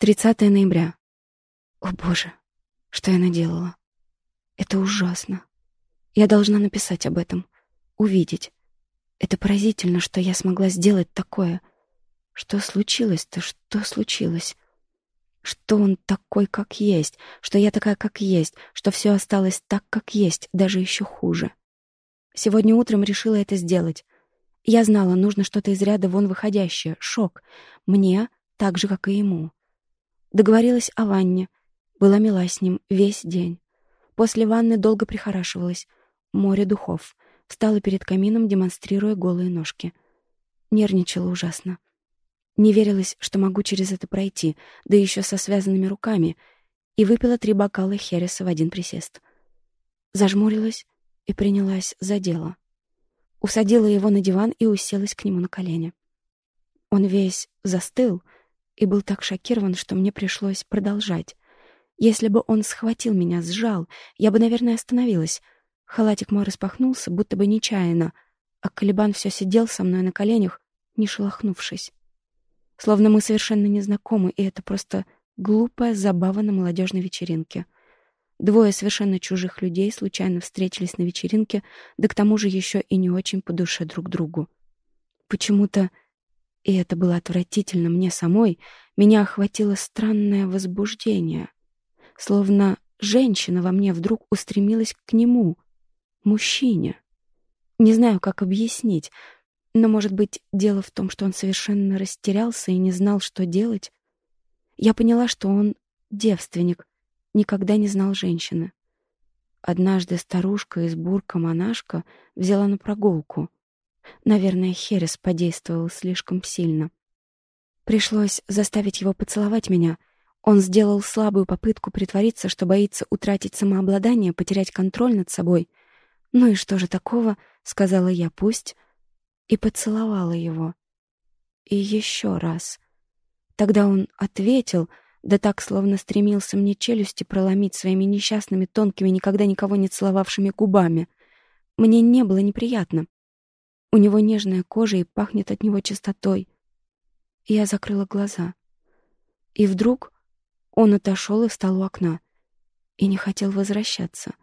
30 ноября. О боже, что я наделала. Это ужасно. Я должна написать об этом, увидеть. Это поразительно, что я смогла сделать такое. Что случилось-то? Что случилось? Что он такой, как есть, что я такая, как есть, что все осталось так, как есть, даже еще хуже. Сегодня утром решила это сделать. Я знала, нужно что-то из ряда вон выходящее, шок. Мне так же, как и ему. Договорилась о ванне. Была мила с ним весь день. После ванны долго прихорашивалась. Море духов. Встала перед камином, демонстрируя голые ножки. Нервничала ужасно. Не верилась, что могу через это пройти, да еще со связанными руками, и выпила три бокала хереса в один присест. Зажмурилась и принялась за дело. Усадила его на диван и уселась к нему на колени. Он весь застыл и был так шокирован, что мне пришлось продолжать. Если бы он схватил меня, сжал, я бы, наверное, остановилась. Халатик мой распахнулся, будто бы нечаянно, а Калибан все сидел со мной на коленях, не шелохнувшись. Словно мы совершенно незнакомы, и это просто глупая забава на молодежной вечеринке — Двое совершенно чужих людей случайно встретились на вечеринке, да к тому же еще и не очень по душе друг другу. Почему-то, и это было отвратительно мне самой, меня охватило странное возбуждение. Словно женщина во мне вдруг устремилась к нему, мужчине. Не знаю, как объяснить, но, может быть, дело в том, что он совершенно растерялся и не знал, что делать. Я поняла, что он девственник, никогда не знал женщины. Однажды старушка из бурка-монашка взяла на прогулку. Наверное, Херес подействовал слишком сильно. Пришлось заставить его поцеловать меня. Он сделал слабую попытку притвориться, что боится утратить самообладание, потерять контроль над собой. «Ну и что же такого?» — сказала я, «пусть». И поцеловала его. И еще раз. Тогда он ответил — да так, словно стремился мне челюсти проломить своими несчастными, тонкими, никогда никого не целовавшими губами. Мне не было неприятно. У него нежная кожа и пахнет от него чистотой. я закрыла глаза. И вдруг он отошел и встал у окна. И не хотел возвращаться.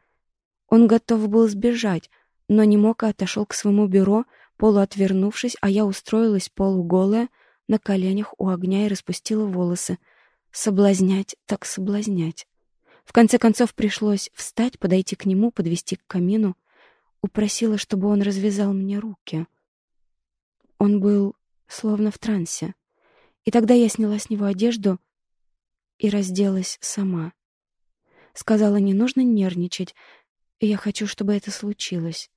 Он готов был сбежать, но не мог и отошел к своему бюро, полуотвернувшись, а я устроилась полуголая, на коленях у огня и распустила волосы — Соблазнять так соблазнять. В конце концов пришлось встать, подойти к нему, подвести к камину. Упросила, чтобы он развязал мне руки. Он был словно в трансе. И тогда я сняла с него одежду и разделась сама. Сказала, не нужно нервничать, я хочу, чтобы это случилось.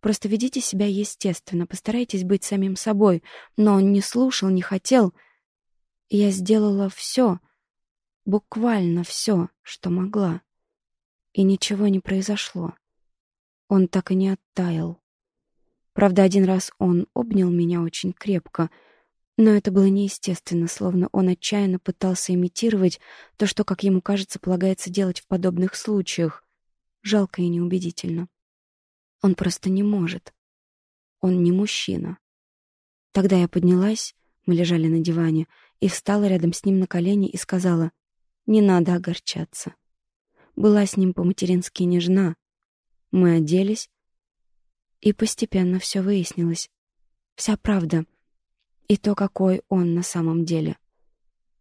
Просто ведите себя естественно, постарайтесь быть самим собой. Но он не слушал, не хотел. Я сделала все, Буквально все, что могла. И ничего не произошло. Он так и не оттаял. Правда, один раз он обнял меня очень крепко, но это было неестественно, словно он отчаянно пытался имитировать то, что, как ему кажется, полагается делать в подобных случаях. Жалко и неубедительно. Он просто не может. Он не мужчина. Тогда я поднялась, мы лежали на диване, и встала рядом с ним на колени и сказала, не надо огорчаться. Была с ним по-матерински нежна. Мы оделись, и постепенно все выяснилось. Вся правда. И то, какой он на самом деле.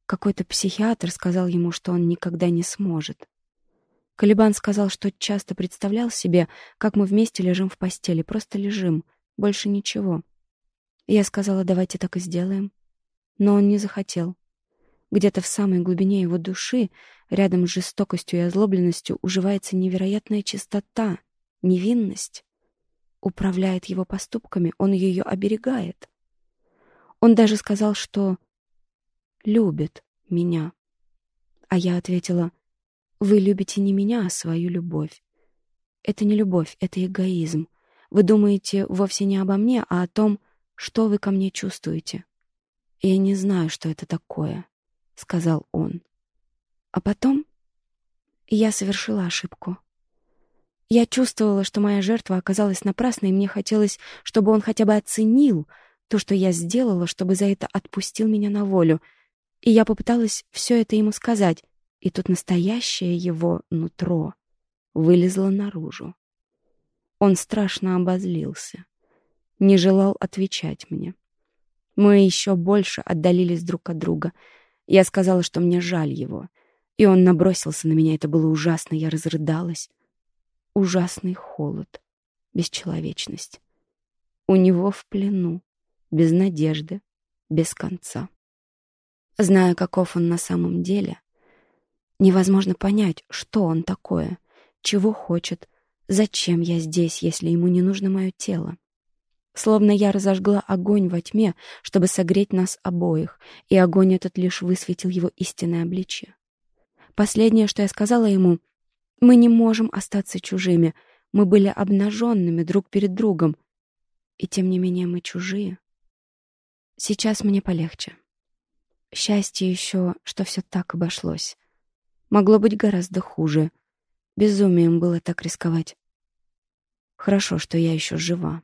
Какой-то психиатр сказал ему, что он никогда не сможет. Калибан сказал, что часто представлял себе, как мы вместе лежим в постели, просто лежим, больше ничего. Я сказала, давайте так и сделаем. Но он не захотел. Где-то в самой глубине его души, рядом с жестокостью и озлобленностью, уживается невероятная чистота, невинность. Управляет его поступками, он ее оберегает. Он даже сказал, что любит меня. А я ответила, вы любите не меня, а свою любовь. Это не любовь, это эгоизм. Вы думаете вовсе не обо мне, а о том, что вы ко мне чувствуете. Я не знаю, что это такое. — сказал он. А потом я совершила ошибку. Я чувствовала, что моя жертва оказалась напрасной, и мне хотелось, чтобы он хотя бы оценил то, что я сделала, чтобы за это отпустил меня на волю. И я попыталась все это ему сказать, и тут настоящее его нутро вылезло наружу. Он страшно обозлился, не желал отвечать мне. Мы еще больше отдалились друг от друга. Я сказала, что мне жаль его. И он набросился на меня. Это было ужасно. Я разрыдалась. Ужасный холод. Бесчеловечность. У него в плену. Без надежды. Без конца. Зная, каков он на самом деле, невозможно понять, что он такое, чего хочет, зачем я здесь, если ему не нужно мое тело. Словно я разожгла огонь во тьме, чтобы согреть нас обоих, и огонь этот лишь высветил его истинное обличье. Последнее, что я сказала ему, «Мы не можем остаться чужими. Мы были обнаженными друг перед другом. И тем не менее мы чужие». Сейчас мне полегче. Счастье еще, что все так обошлось. Могло быть гораздо хуже. Безумием было так рисковать. Хорошо, что я еще жива.